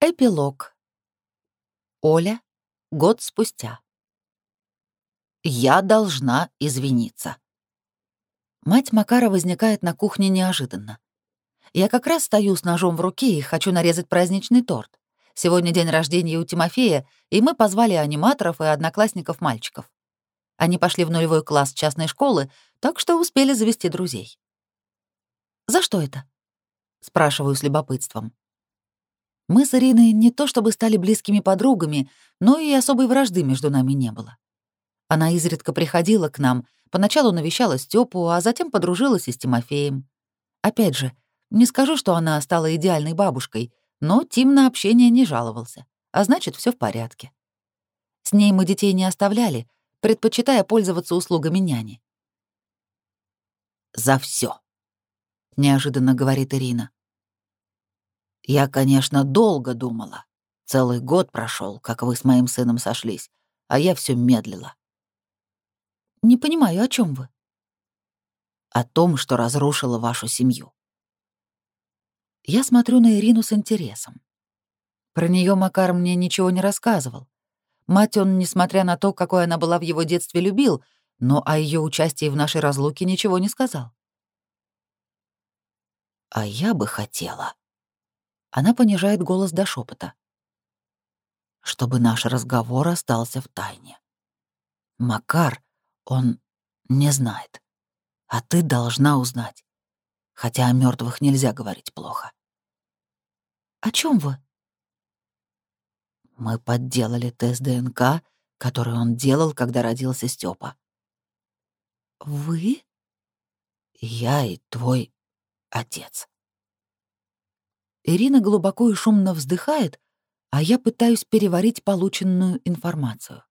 Эпилог. Оля. Год спустя. Я должна извиниться. Мать Макара возникает на кухне неожиданно. Я как раз стою с ножом в руке и хочу нарезать праздничный торт. Сегодня день рождения у Тимофея, и мы позвали аниматоров и одноклассников мальчиков. Они пошли в нулевой класс частной школы, так что успели завести друзей. «За что это?» — спрашиваю с любопытством. Мы с Ириной не то чтобы стали близкими подругами, но и особой вражды между нами не было. Она изредка приходила к нам, поначалу навещала Стёпу, а затем подружилась и с Тимофеем. Опять же, не скажу, что она стала идеальной бабушкой, но Тим на общение не жаловался, а значит, все в порядке. С ней мы детей не оставляли, предпочитая пользоваться услугами няни. «За все, неожиданно говорит Ирина. Я, конечно, долго думала. Целый год прошел, как вы с моим сыном сошлись, а я все медлила. Не понимаю, о чем вы? О том, что разрушила вашу семью. Я смотрю на Ирину с интересом. Про нее Макар мне ничего не рассказывал. Мать он, несмотря на то, какой она была в его детстве, любил, но о ее участии в нашей разлуке ничего не сказал. А я бы хотела, она понижает голос до шепота. Чтобы наш разговор остался в тайне. Макар, он не знает. А ты должна узнать. Хотя о мертвых нельзя говорить плохо. О чем вы? Мы подделали тест ДНК, который он делал, когда родился Степа. Вы? Я и твой отец. Ирина глубоко и шумно вздыхает, а я пытаюсь переварить полученную информацию.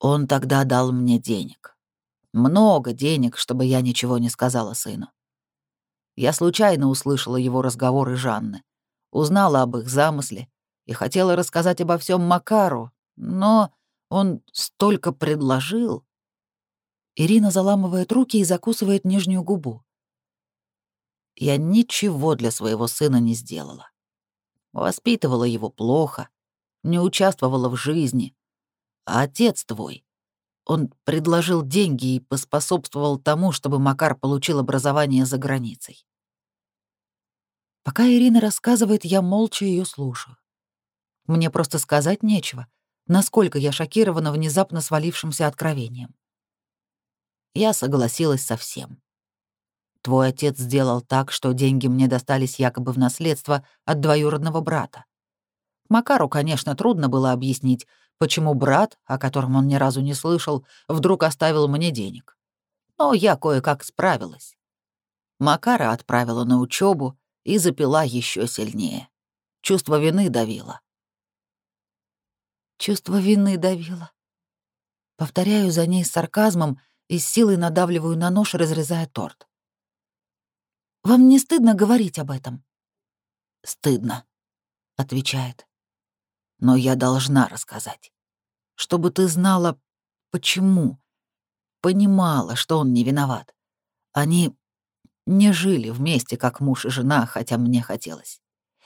Он тогда дал мне денег. Много денег, чтобы я ничего не сказала сыну. Я случайно услышала его разговоры Жанны, узнала об их замысле и хотела рассказать обо всем Макару, но он столько предложил. Ирина заламывает руки и закусывает нижнюю губу я ничего для своего сына не сделала. Воспитывала его плохо, не участвовала в жизни. А отец твой, он предложил деньги и поспособствовал тому, чтобы Макар получил образование за границей. Пока Ирина рассказывает, я молча ее слушаю. Мне просто сказать нечего, насколько я шокирована внезапно свалившимся откровением. Я согласилась со всем. Твой отец сделал так, что деньги мне достались якобы в наследство от двоюродного брата. Макару, конечно, трудно было объяснить, почему брат, о котором он ни разу не слышал, вдруг оставил мне денег. Но я кое-как справилась. Макара отправила на учебу и запила еще сильнее. Чувство вины давило. Чувство вины давило. Повторяю за ней с сарказмом и с силой надавливаю на нож, разрезая торт. Вам не стыдно говорить об этом?» «Стыдно», — отвечает. «Но я должна рассказать, чтобы ты знала, почему, понимала, что он не виноват. Они не жили вместе, как муж и жена, хотя мне хотелось.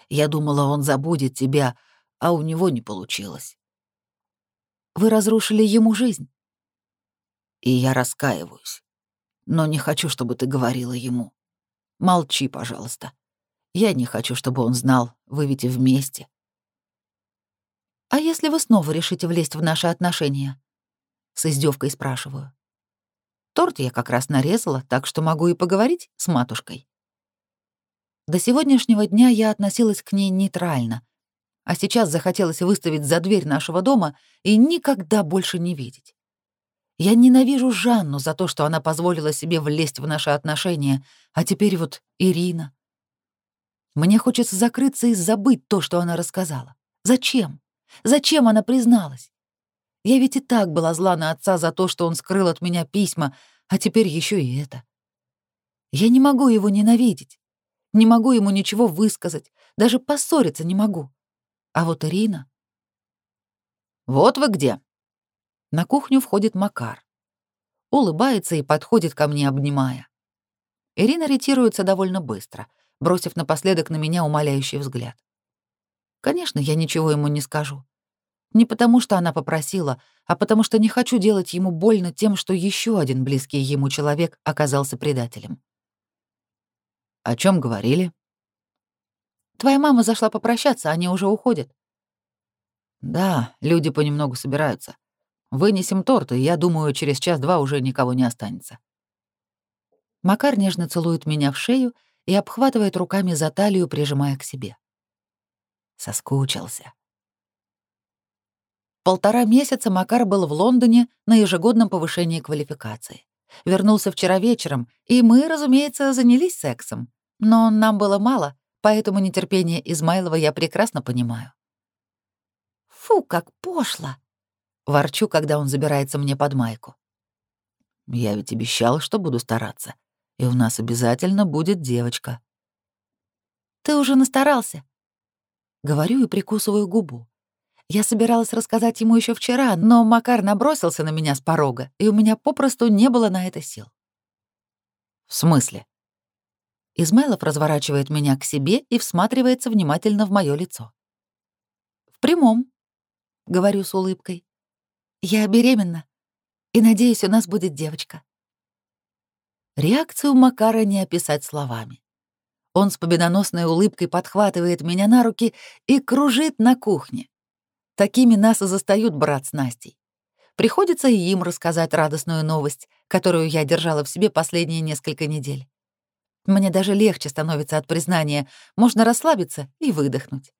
Я думала, он забудет тебя, а у него не получилось. Вы разрушили ему жизнь. И я раскаиваюсь, но не хочу, чтобы ты говорила ему. Молчи, пожалуйста. Я не хочу, чтобы он знал, вы ведь и вместе. А если вы снова решите влезть в наши отношения? С издевкой спрашиваю. Торт я как раз нарезала, так что могу и поговорить с матушкой. До сегодняшнего дня я относилась к ней нейтрально, а сейчас захотелось выставить за дверь нашего дома и никогда больше не видеть. Я ненавижу Жанну за то, что она позволила себе влезть в наши отношения, а теперь вот Ирина. Мне хочется закрыться и забыть то, что она рассказала. Зачем? Зачем она призналась? Я ведь и так была зла на отца за то, что он скрыл от меня письма, а теперь еще и это. Я не могу его ненавидеть, не могу ему ничего высказать, даже поссориться не могу. А вот Ирина... «Вот вы где!» На кухню входит Макар. Улыбается и подходит ко мне, обнимая. Ирина ретируется довольно быстро, бросив напоследок на меня умоляющий взгляд. Конечно, я ничего ему не скажу. Не потому, что она попросила, а потому что не хочу делать ему больно тем, что еще один близкий ему человек оказался предателем. О чем говорили? Твоя мама зашла попрощаться, они уже уходят. Да, люди понемногу собираются. Вынесем торт, и я думаю, через час-два уже никого не останется. Макар нежно целует меня в шею и обхватывает руками за талию, прижимая к себе. Соскучился. Полтора месяца Макар был в Лондоне на ежегодном повышении квалификации. Вернулся вчера вечером, и мы, разумеется, занялись сексом. Но нам было мало, поэтому нетерпение Измайлова я прекрасно понимаю. «Фу, как пошло!» — ворчу, когда он забирается мне под майку. «Я ведь обещал, что буду стараться, и у нас обязательно будет девочка». «Ты уже настарался?» Говорю и прикусываю губу. Я собиралась рассказать ему еще вчера, но Макар набросился на меня с порога, и у меня попросту не было на это сил. «В смысле?» Измайлов разворачивает меня к себе и всматривается внимательно в мое лицо. «В прямом», — говорю с улыбкой. «Я беременна, и, надеюсь, у нас будет девочка». Реакцию Макара не описать словами. Он с победоносной улыбкой подхватывает меня на руки и кружит на кухне. Такими нас и застают брат с Настей. Приходится и им рассказать радостную новость, которую я держала в себе последние несколько недель. Мне даже легче становится от признания, можно расслабиться и выдохнуть.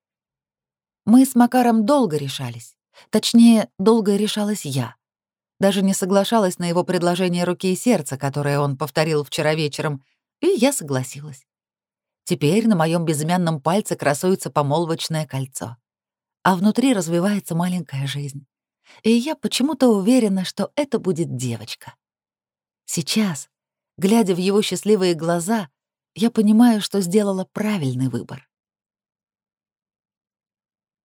Мы с Макаром долго решались. Точнее, долго решалась я. Даже не соглашалась на его предложение руки и сердца, которое он повторил вчера вечером, и я согласилась. Теперь на моем безымянном пальце красуется помолвочное кольцо а внутри развивается маленькая жизнь. И я почему-то уверена, что это будет девочка. Сейчас, глядя в его счастливые глаза, я понимаю, что сделала правильный выбор.